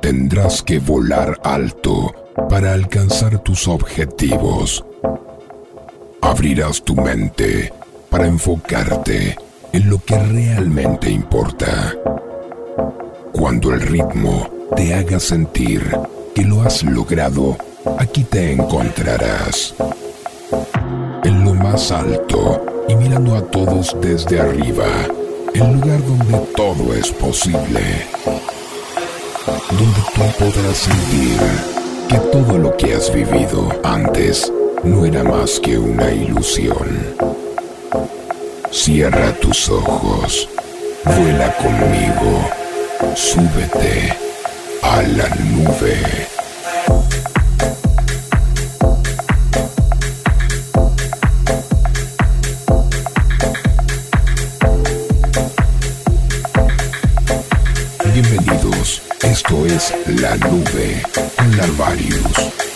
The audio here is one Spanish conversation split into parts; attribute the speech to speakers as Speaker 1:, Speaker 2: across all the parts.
Speaker 1: Tendrás que volar alto para alcanzar tus objetivos. Abrirás tu mente para enfocarte en lo que realmente importa. Cuando el ritmo te haga sentir que lo has logrado, aquí te encontrarás. En lo más alto y mirando a todos desde arriba, el lugar donde todo es posible. Donde tú podrás sentir que todo lo que has vivido antes no era más que una ilusión. Cierra tus ojos, vuela conmigo, súbete a la nube. La Nube. Con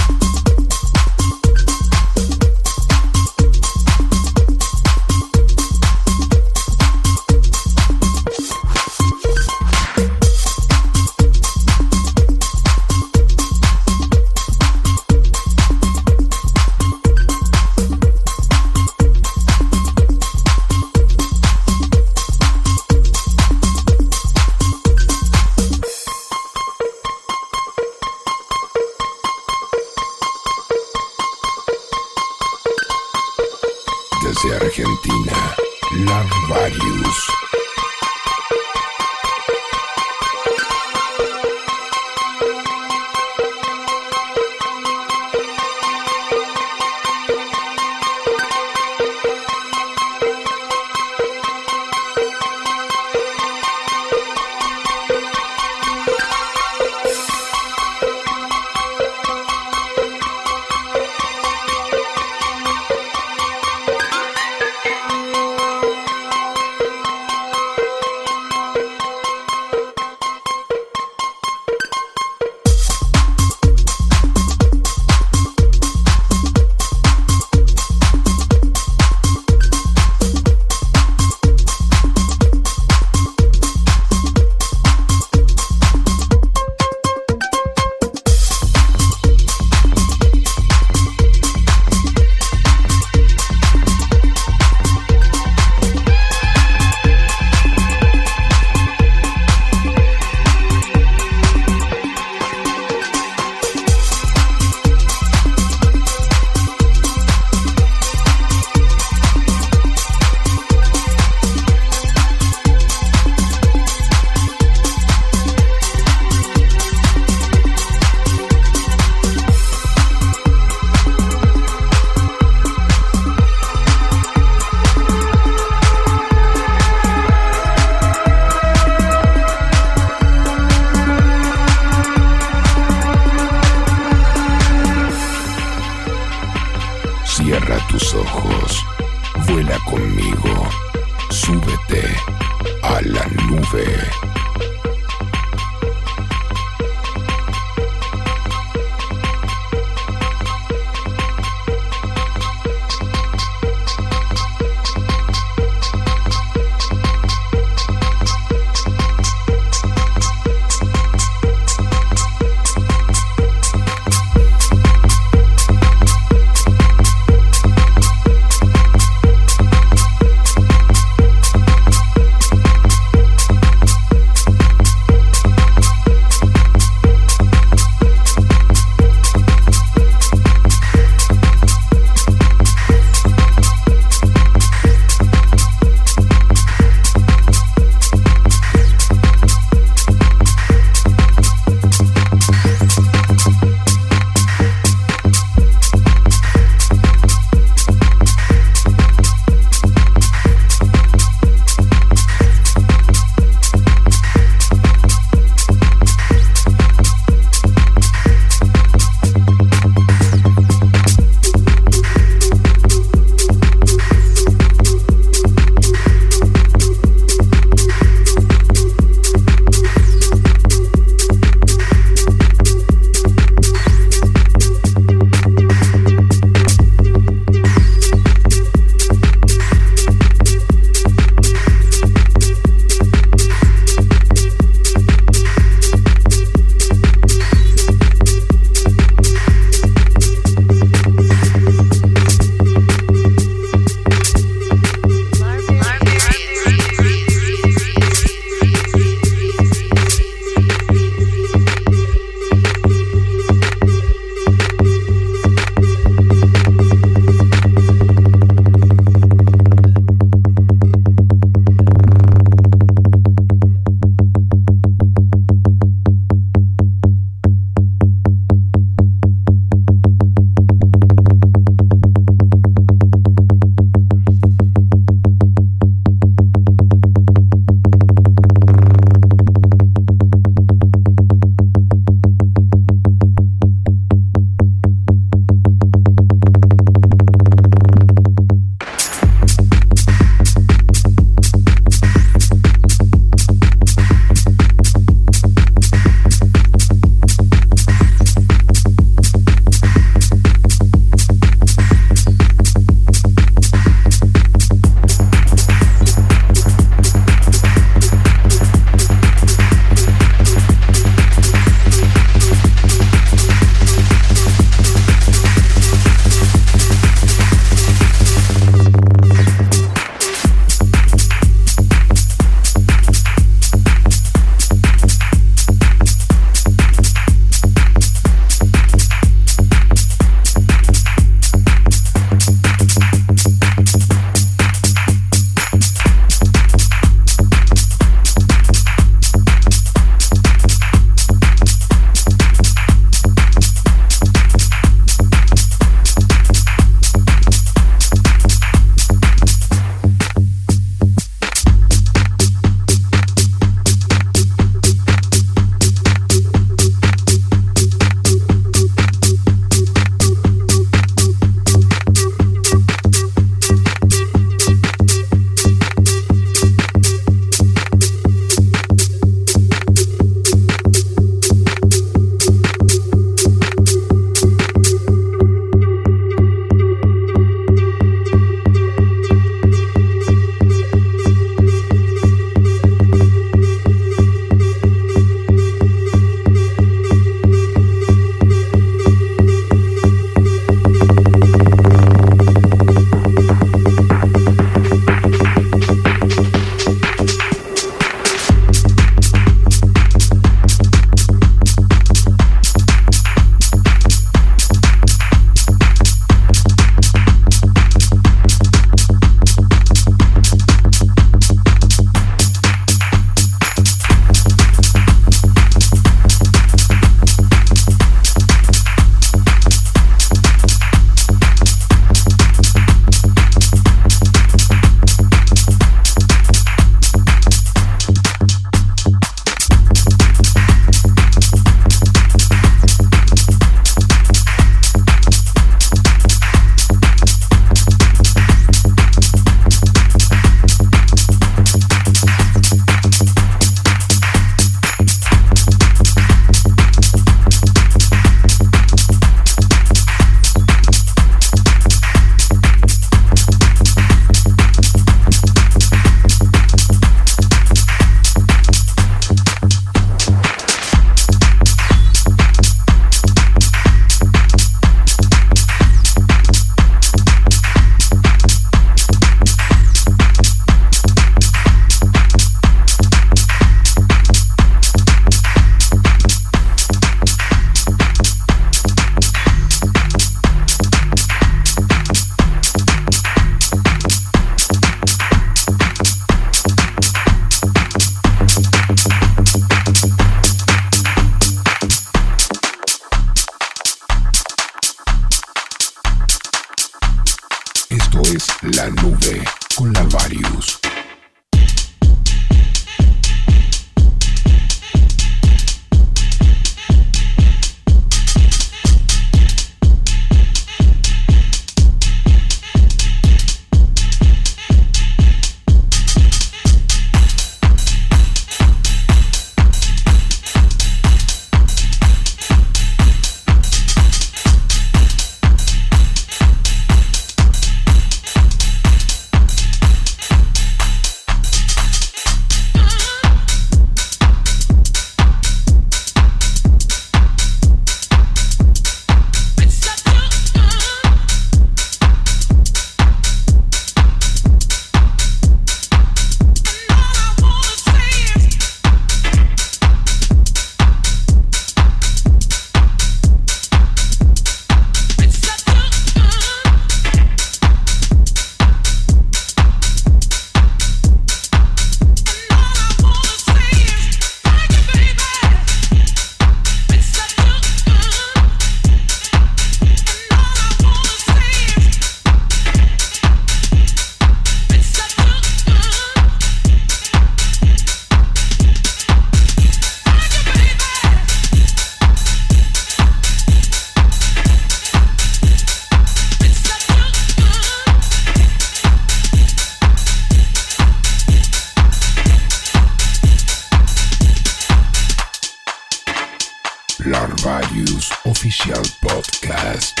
Speaker 1: Larvarius
Speaker 2: Official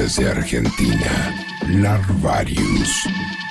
Speaker 2: Podcast.
Speaker 3: Argentina, Larvarius.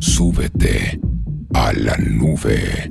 Speaker 2: Súbete a la nube.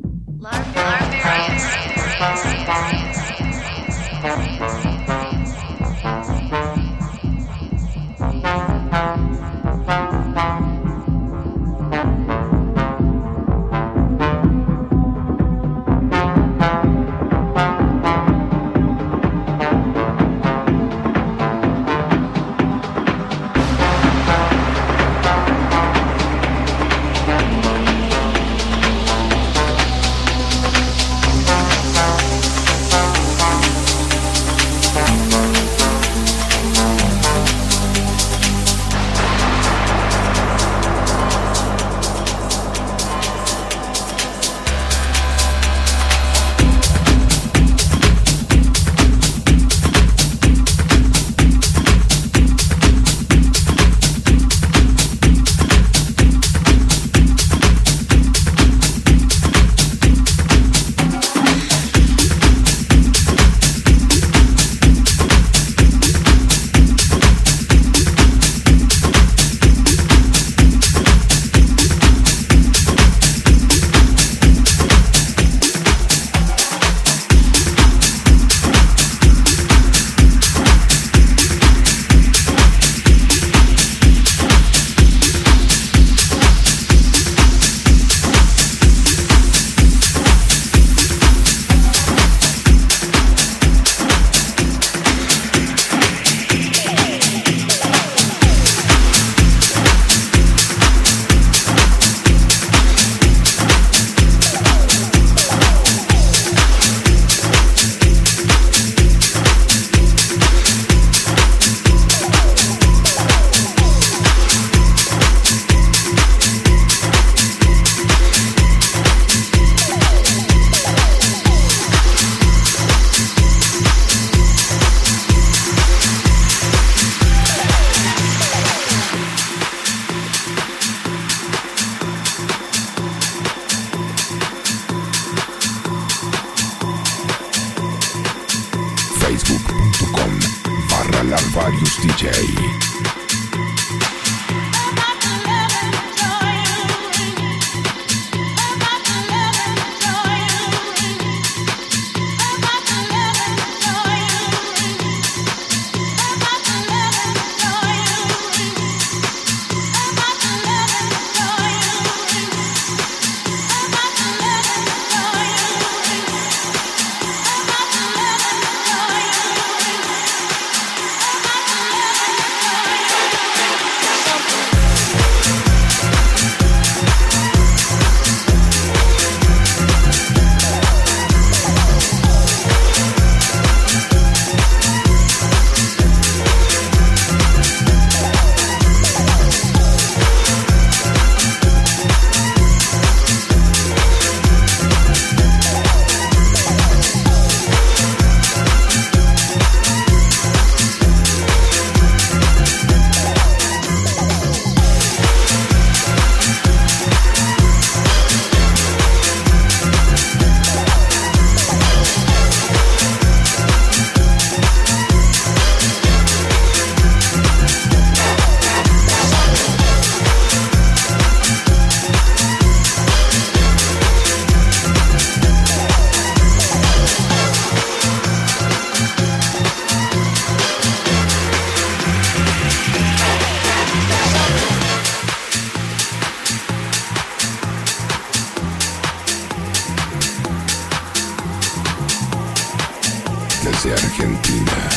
Speaker 1: desde Argentina,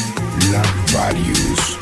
Speaker 1: Black Various.